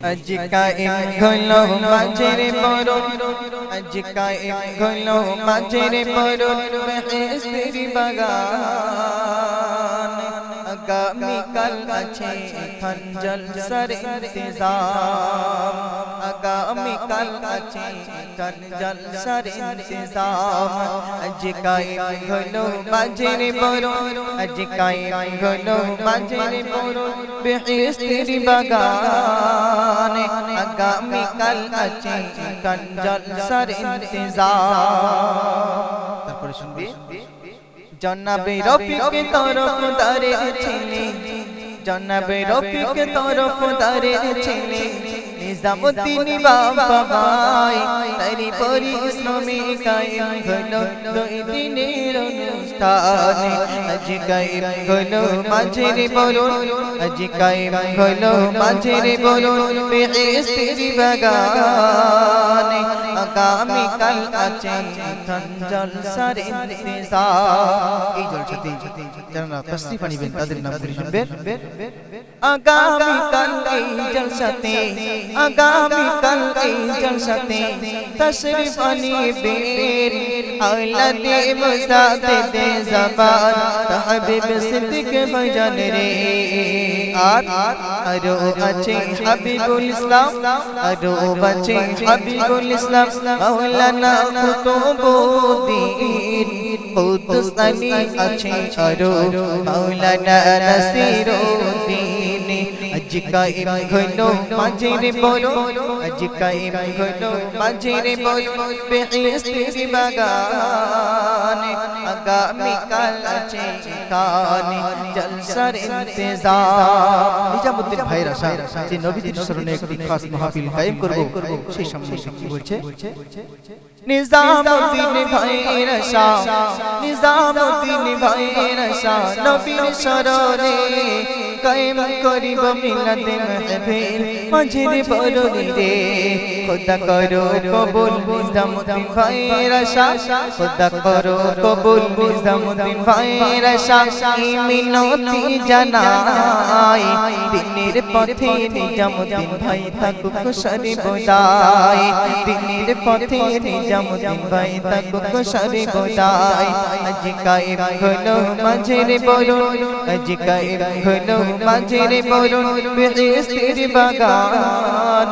اج کا ایک گھلو ماجر برو اج کا ایک گھلو ماجر برو بہستری بغان اگامی کل اچھے کھنجل سر انتظام اگامی کل اچھے کھنجل سر انتظام اج کا ایک گھلو ماجر برو اج کا ایک گھلو ماجر برو بہستری بغان বাগান আগামীকাল আছে খান জলসার ইন্তজাম তারপরে শুনবি। জনাবে রফিক তরফ দারে ছিলে। জনাবে রফিক তরফ দারে ছিলে। নিজামুদ্দিন বাবা ভাই তারি পরিশ্রমে কায়েম হলো দুই দিনের অনুষ্ঠান আজ কায়েম হলো মাঝের বলুন আজ কায়েম হলো মাঝের বলুন বেহেশতের বাগান আগামীকাল আছে খান জলসার ইন্তজার। এই জলসাতে যারা তশরিফ আনিবেন তাদের নাম করে শুনবেন। আগামীকাল এই জলসাতে আগামীকাল এই জলসাতে তশরিফ আনিবেন আওলাদে মুসাদে জবান। حبیب صدق بجن رے آر ارو اچھے حبیب الاسلام، ارو بچے حبیب الاسلام، مولانا قطب الدین قطس علی اچھے ارو، مولانا نصیر الدین۔ আজ কায়েম হলো মাঝের বলো আজ কায়েম হলো মাঝের বলো বেহেশতের বাগান আগামীকাল আছে কানে জলসার ইন্তজাম নিজামুদ্দিন ভাইরা সাহেব যে নবীজির স্মরণে একটি খাস মাহফিল কায়েম করব সেই সামনে কি বলছে? নিজামুদ্দিন ভাইরা শাহ নিজামুদ্দিন ভাইরা শাহ নবীর স্মরণে কায়েম করিব মিলাদে মাহফিল মাঝের বরুনি রে খোদা করো কবুল নিজামুদ্দিন ভাইরা শাহ খোদা করো কবুল নিজামুদ্দিন ভাইরা শাহ এই মিনতি জানাই। দিনের পথে নিজামুদ্দিন ভাই থাকুক সরি বোদাই দিনের পথে নিজামুদ্দিন ভাই থাকুক সরি বোদাই আজ কায়েম হলো মাঝের বরুন আজ কায়েম হলো মাঝের বরুন বেহেশতের বাগান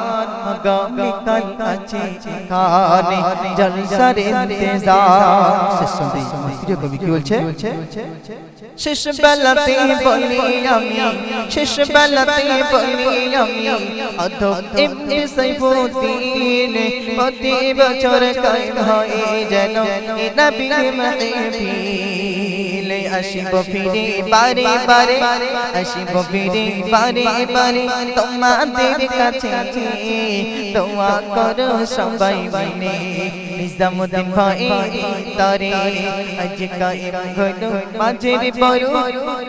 আগামীকাল আছে কানে জলসার ইন্তজার। শেষ সন্ধি প্রিয় কবি, কি বলছে? শেষ বেলাতে বলি আমি, শেষ বেলাতে বলি আমি, অধম এমনি সাইফুদ্দিন, প্রতি বছর কায়েম হয় যেন এ নবীর মাহফিল আসিব ফিরে বারে বারে আসিব ফিরে বারে বারে তোমাদের কাছে দোয়া করো সবাই মিলে নিজামুদ্দিন ভাই তারে আজ কায়েম হলো মাঝের বড়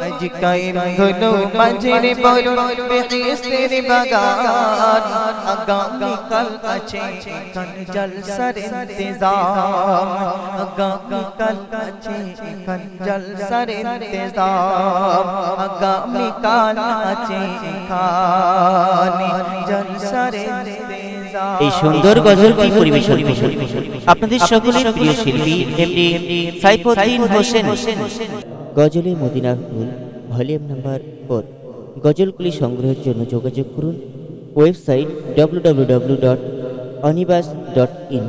আজ কায়েম হলো মাঝের বড় বেহেশতের বাগান আগামীকাল আছে কান জলসার ইন্তজাম আগামীকাল আছে কান জলসার ইন্তজাম আগামীকাল আছে এই সুন্দর গজলটি পরিবেশন আপনাদের সকলের প্রিয় শিল্পী এমডি সাইফুদ্দিন হোসেন। গজলে মদিনার ফুল, ভলিউম নাম্বার ফোর। গজলগুলি সংগ্রহের জন্য যোগাযোগ করুন। Website www.অনিবাস dot in